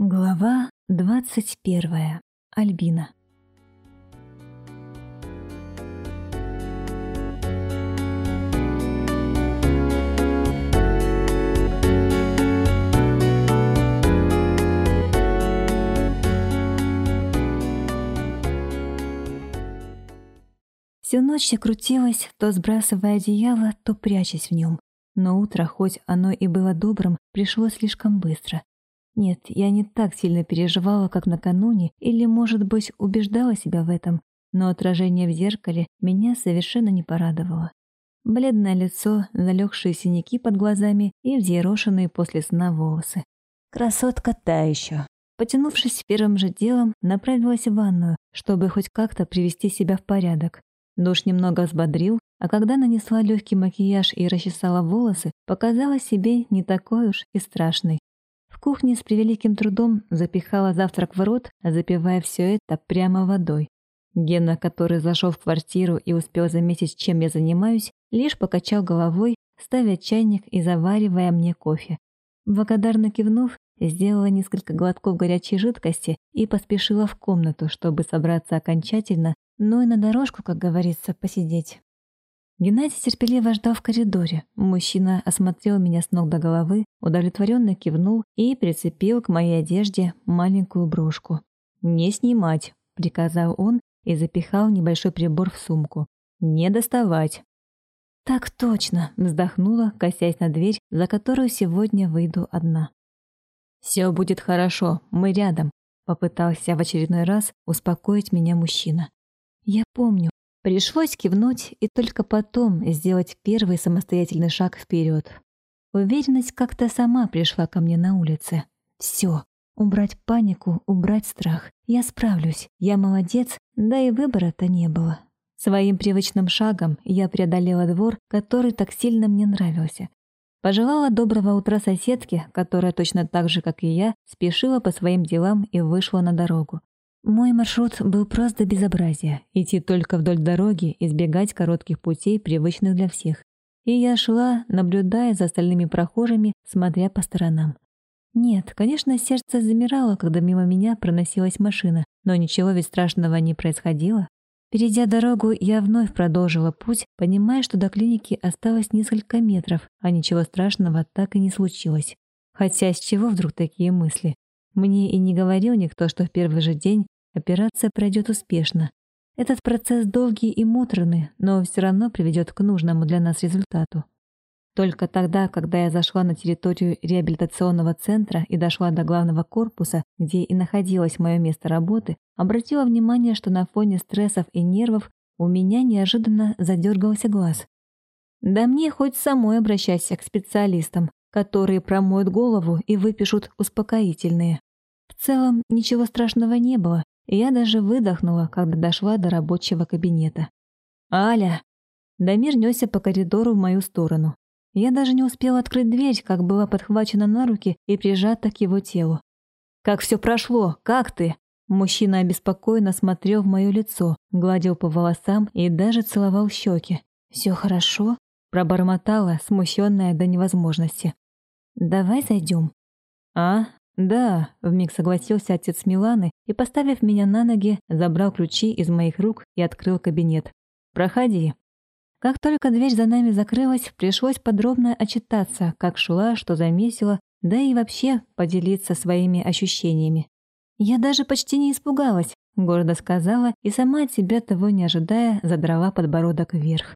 Глава 21. Альбина. Всю ночь я крутилась, то сбрасывая одеяло, то прячась в нем. Но утро, хоть оно и было добрым, пришло слишком быстро. Нет, я не так сильно переживала, как накануне, или, может быть, убеждала себя в этом, но отражение в зеркале меня совершенно не порадовало. Бледное лицо, залегшие синяки под глазами и взъерошенные после сна волосы. Красотка та еще. Потянувшись первым же делом, направилась в ванную, чтобы хоть как-то привести себя в порядок. Душ немного взбодрил, а когда нанесла легкий макияж и расчесала волосы, показала себе не такой уж и страшной. В кухне с превеликим трудом запихала завтрак в рот, запивая все это прямо водой. Гена, который зашел в квартиру и успел заметить, чем я занимаюсь, лишь покачал головой, ставя чайник и заваривая мне кофе. Благодарно кивнув, сделала несколько глотков горячей жидкости и поспешила в комнату, чтобы собраться окончательно, но и на дорожку, как говорится, посидеть. Геннадий терпеливо ждал в коридоре. Мужчина осмотрел меня с ног до головы, удовлетворенно кивнул и прицепил к моей одежде маленькую брошку. «Не снимать», — приказал он и запихал небольшой прибор в сумку. «Не доставать». «Так точно», — вздохнула, косясь на дверь, за которую сегодня выйду одна. «Все будет хорошо, мы рядом», — попытался в очередной раз успокоить меня мужчина. «Я помню, Пришлось кивнуть и только потом сделать первый самостоятельный шаг вперед. Уверенность как-то сама пришла ко мне на улице. Все. Убрать панику, убрать страх. Я справлюсь. Я молодец, да и выбора-то не было. Своим привычным шагом я преодолела двор, который так сильно мне нравился. Пожелала доброго утра соседке, которая точно так же, как и я, спешила по своим делам и вышла на дорогу. Мой маршрут был просто безобразие. Идти только вдоль дороги, избегать коротких путей, привычных для всех. И я шла, наблюдая за остальными прохожими, смотря по сторонам. Нет, конечно, сердце замирало, когда мимо меня проносилась машина, но ничего ведь страшного не происходило. Перейдя дорогу, я вновь продолжила путь, понимая, что до клиники осталось несколько метров, а ничего страшного так и не случилось. Хотя с чего вдруг такие мысли? Мне и не говорил никто, что в первый же день Операция пройдет успешно. Этот процесс долгий и муторный, но все равно приведет к нужному для нас результату. Только тогда, когда я зашла на территорию реабилитационного центра и дошла до главного корпуса, где и находилось мое место работы, обратила внимание, что на фоне стрессов и нервов у меня неожиданно задергался глаз. Да мне хоть самой обращайся к специалистам, которые промоют голову и выпишут успокоительные. В целом ничего страшного не было, я даже выдохнула, когда дошла до рабочего кабинета. «Аля!» Дамир нёсся по коридору в мою сторону. Я даже не успела открыть дверь, как была подхвачена на руки и прижата к его телу. «Как всё прошло? Как ты?» Мужчина обеспокоенно смотрел в моё лицо, гладил по волосам и даже целовал щёки. «Всё хорошо?» – пробормотала, смущённая до невозможности. «Давай зайдём». «А, «Да», — вмиг согласился отец Миланы и, поставив меня на ноги, забрал ключи из моих рук и открыл кабинет. «Проходи». Как только дверь за нами закрылась, пришлось подробно отчитаться, как шла, что замесила, да и вообще поделиться своими ощущениями. «Я даже почти не испугалась», — гордо сказала и сама от себя того не ожидая задрала подбородок вверх.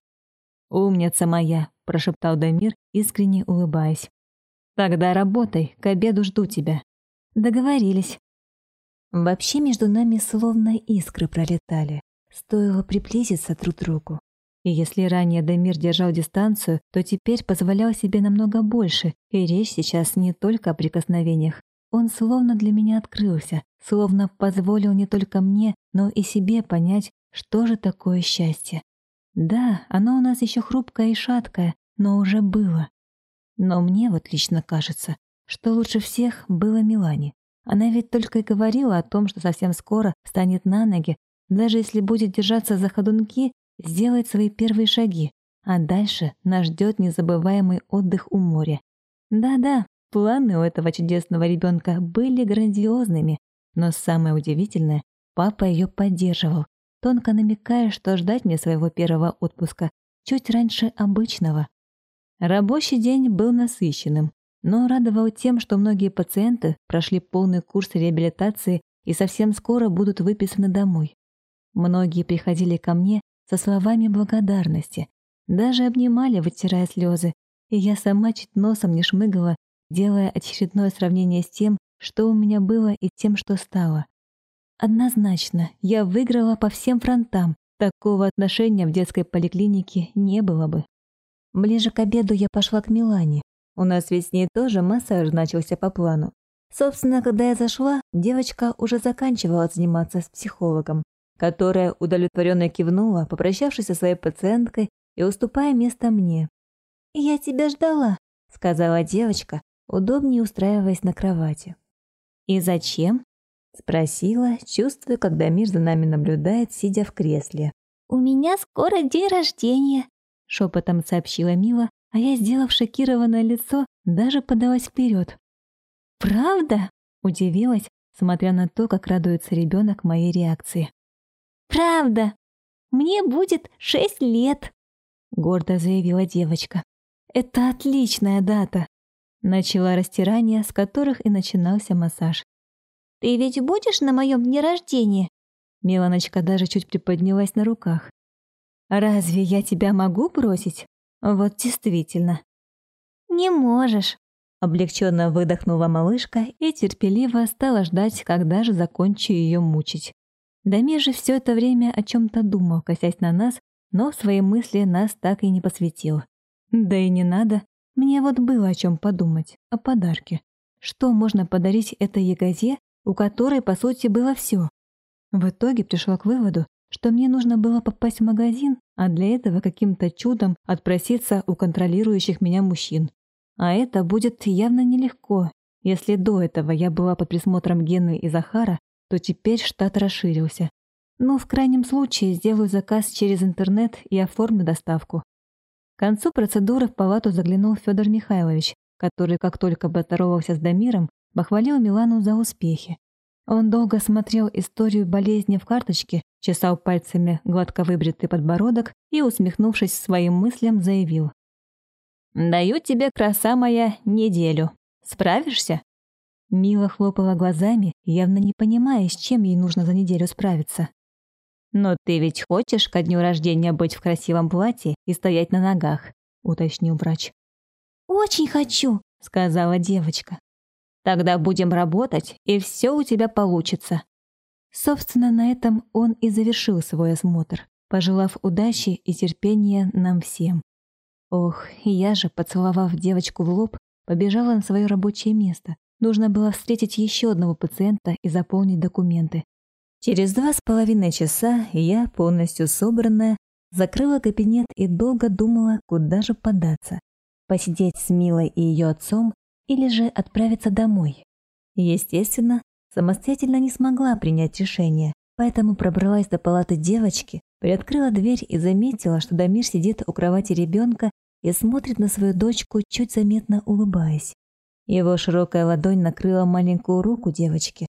«Умница моя», — прошептал Дамир, искренне улыбаясь. «Тогда работай, к обеду жду тебя». Договорились. Вообще между нами словно искры пролетали. Стоило приблизиться друг к другу. И если ранее Дамир держал дистанцию, то теперь позволял себе намного больше, и речь сейчас не только о прикосновениях. Он словно для меня открылся, словно позволил не только мне, но и себе понять, что же такое счастье. Да, оно у нас еще хрупкое и шаткое, но уже было. Но мне вот лично кажется, что лучше всех было Милане. Она ведь только и говорила о том, что совсем скоро станет на ноги, даже если будет держаться за ходунки, сделает свои первые шаги, а дальше нас ждет незабываемый отдых у моря. Да-да, планы у этого чудесного ребенка были грандиозными, но самое удивительное, папа ее поддерживал, тонко намекая, что ждать мне своего первого отпуска чуть раньше обычного. Рабочий день был насыщенным, но радовал тем, что многие пациенты прошли полный курс реабилитации и совсем скоро будут выписаны домой. Многие приходили ко мне со словами благодарности, даже обнимали, вытирая слезы, и я сама чуть носом не шмыгала, делая очередное сравнение с тем, что у меня было и тем, что стало. Однозначно, я выиграла по всем фронтам. Такого отношения в детской поликлинике не было бы. Ближе к обеду я пошла к Милане, у нас ведь не тоже массаж начался по плану. Собственно, когда я зашла, девочка уже заканчивала заниматься с психологом, которая удовлетворенно кивнула, попрощавшись со своей пациенткой и уступая место мне. «Я тебя ждала», — сказала девочка, удобнее устраиваясь на кровати. «И зачем?» — спросила, чувствуя, когда мир за нами наблюдает, сидя в кресле. «У меня скоро день рождения», — шепотом сообщила Мила, а я, сделав шокированное лицо, даже подалась вперед. «Правда?» — удивилась, смотря на то, как радуется ребенок моей реакции. «Правда! Мне будет шесть лет!» — гордо заявила девочка. «Это отличная дата!» — начала растирание, с которых и начинался массаж. «Ты ведь будешь на моем дне рождения?» Меланочка даже чуть приподнялась на руках. «Разве я тебя могу бросить?» Вот действительно. Не можешь. Облегченно выдохнула малышка и терпеливо стала ждать, когда же закончу ее мучить. Дамир же все это время о чем-то думал, косясь на нас, но в свои мысли нас так и не посвятил. Да и не надо. Мне вот было о чем подумать, о подарке. Что можно подарить этой ягозе, у которой, по сути, было все? В итоге пришла к выводу, что мне нужно было попасть в магазин, а для этого каким-то чудом отпроситься у контролирующих меня мужчин. А это будет явно нелегко. Если до этого я была под присмотром Гены и Захара, то теперь штат расширился. Но в крайнем случае сделаю заказ через интернет и оформлю доставку. К концу процедуры в палату заглянул Федор Михайлович, который, как только поздоровался с Дамиром, похвалил Милану за успехи, он долго смотрел историю болезни в карточке, чесал пальцами гладко выбритый подбородок и, усмехнувшись своим мыслям, заявил. «Даю тебе, краса моя, неделю. Справишься?» Мила хлопала глазами, явно не понимая, с чем ей нужно за неделю справиться. «Но ты ведь хочешь ко дню рождения быть в красивом платье и стоять на ногах», — уточнил врач. «Очень хочу», — сказала девочка. Тогда будем работать, и все у тебя получится». Собственно, на этом он и завершил свой осмотр, пожелав удачи и терпения нам всем. Ох, и я же, поцеловав девочку в лоб, побежала на свое рабочее место. Нужно было встретить еще одного пациента и заполнить документы. Через два с половиной часа я, полностью собранная, закрыла кабинет и долго думала, куда же податься. Посидеть с Милой и ее отцом или же отправиться домой. Естественно, самостоятельно не смогла принять решение, поэтому пробралась до палаты девочки, приоткрыла дверь и заметила, что Дамир сидит у кровати ребенка и смотрит на свою дочку, чуть заметно улыбаясь. Его широкая ладонь накрыла маленькую руку девочки,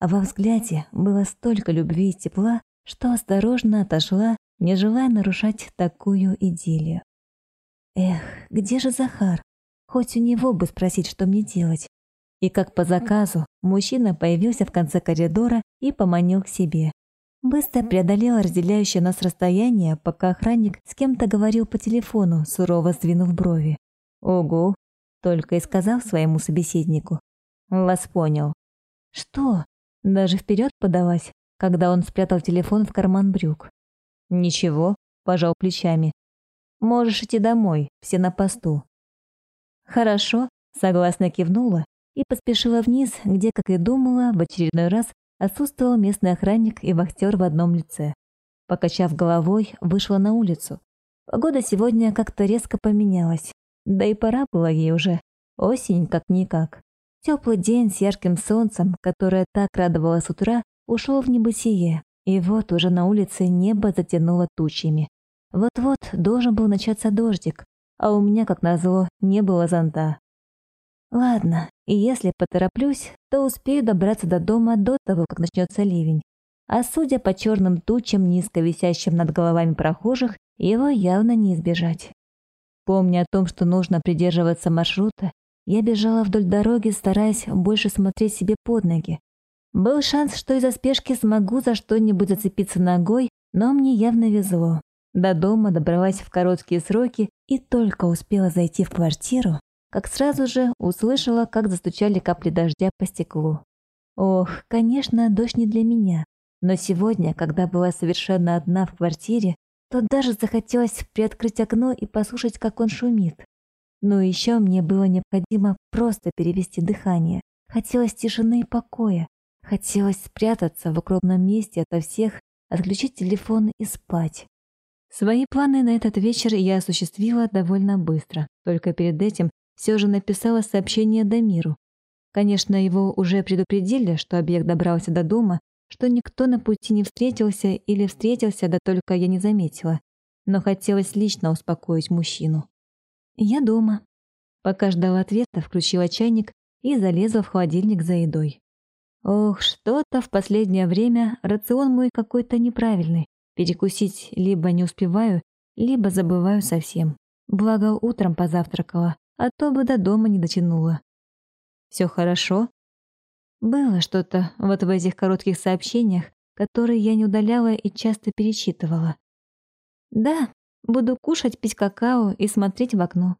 а во взгляде было столько любви и тепла, что осторожно отошла, не желая нарушать такую идиллию. Эх, где же Захар? хоть у него бы спросить, что мне делать. И как по заказу, мужчина появился в конце коридора и поманил к себе. Быстро преодолел разделяющее нас расстояние, пока охранник с кем-то говорил по телефону, сурово сдвинув брови. «Ого!» — только и сказал своему собеседнику. Вас понял. «Что?» — даже вперед подалась, когда он спрятал телефон в карман брюк. «Ничего», — пожал плечами. «Можешь идти домой, все на посту. «Хорошо», — согласно кивнула и поспешила вниз, где, как и думала, в очередной раз отсутствовал местный охранник и вахтер в одном лице. Покачав головой, вышла на улицу. Погода сегодня как-то резко поменялась. Да и пора было ей уже. Осень как-никак. Теплый день с ярким солнцем, которое так радовало с утра, ушло в небытие. И вот уже на улице небо затянуло тучами. Вот-вот должен был начаться дождик, а у меня, как назло, не было зонта. Ладно, и если потороплюсь, то успею добраться до дома до того, как начнется ливень. А судя по черным тучам, низко висящим над головами прохожих, его явно не избежать. Помня о том, что нужно придерживаться маршрута, я бежала вдоль дороги, стараясь больше смотреть себе под ноги. Был шанс, что из-за спешки смогу за что-нибудь зацепиться ногой, но мне явно везло. До дома добралась в короткие сроки и только успела зайти в квартиру, как сразу же услышала, как застучали капли дождя по стеклу. Ох, конечно, дождь не для меня, но сегодня, когда была совершенно одна в квартире, то даже захотелось приоткрыть окно и послушать, как он шумит. Но еще мне было необходимо просто перевести дыхание. Хотелось тишины и покоя. Хотелось спрятаться в укромном месте ото всех, отключить телефон и спать. Свои планы на этот вечер я осуществила довольно быстро. Только перед этим все же написала сообщение Дамиру. Конечно, его уже предупредили, что объект добрался до дома, что никто на пути не встретился или встретился, да только я не заметила. Но хотелось лично успокоить мужчину. Я дома. Пока ждала ответа, включила чайник и залезла в холодильник за едой. Ох, что-то в последнее время рацион мой какой-то неправильный перекусить либо не успеваю, либо забываю совсем. Благо, утром позавтракала, а то бы до дома не дотянула. Все хорошо? Было что-то вот в этих коротких сообщениях, которые я не удаляла и часто перечитывала. Да, буду кушать, пить какао и смотреть в окно.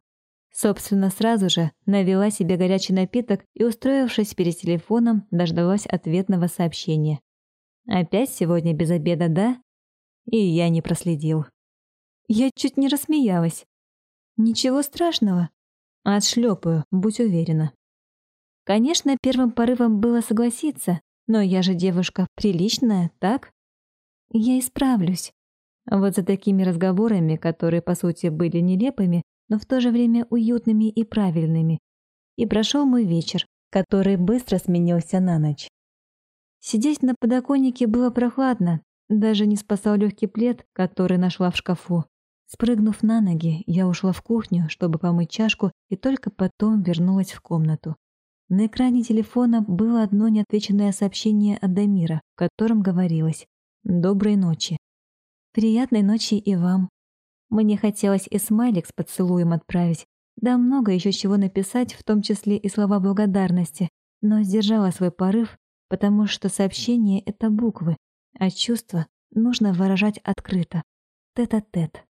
Собственно, сразу же навела себе горячий напиток и, устроившись перед телефоном, дождалась ответного сообщения. «Опять сегодня без обеда, да?» И я не проследил. Я чуть не рассмеялась. Ничего страшного. Отшлепаю, будь уверена. Конечно, первым порывом было согласиться, но я же девушка приличная, так? Я исправлюсь. Вот за такими разговорами, которые, по сути, были нелепыми, но в то же время уютными и правильными. И прошел мой вечер, который быстро сменился на ночь. Сидеть на подоконнике было прохладно, даже не спасал легкий плед, который нашла в шкафу. Спрыгнув на ноги, я ушла в кухню, чтобы помыть чашку, и только потом вернулась в комнату. На экране телефона было одно неотвеченное сообщение от Дамира, в котором говорилось «Доброй ночи». «Приятной ночи и вам». Мне хотелось и смайлик с поцелуем отправить, да много еще чего написать, в том числе и слова благодарности, но сдержала свой порыв, потому что сообщение — это буквы, Э, а чувства нужно выражать открыто, тет-а-тет. -тет.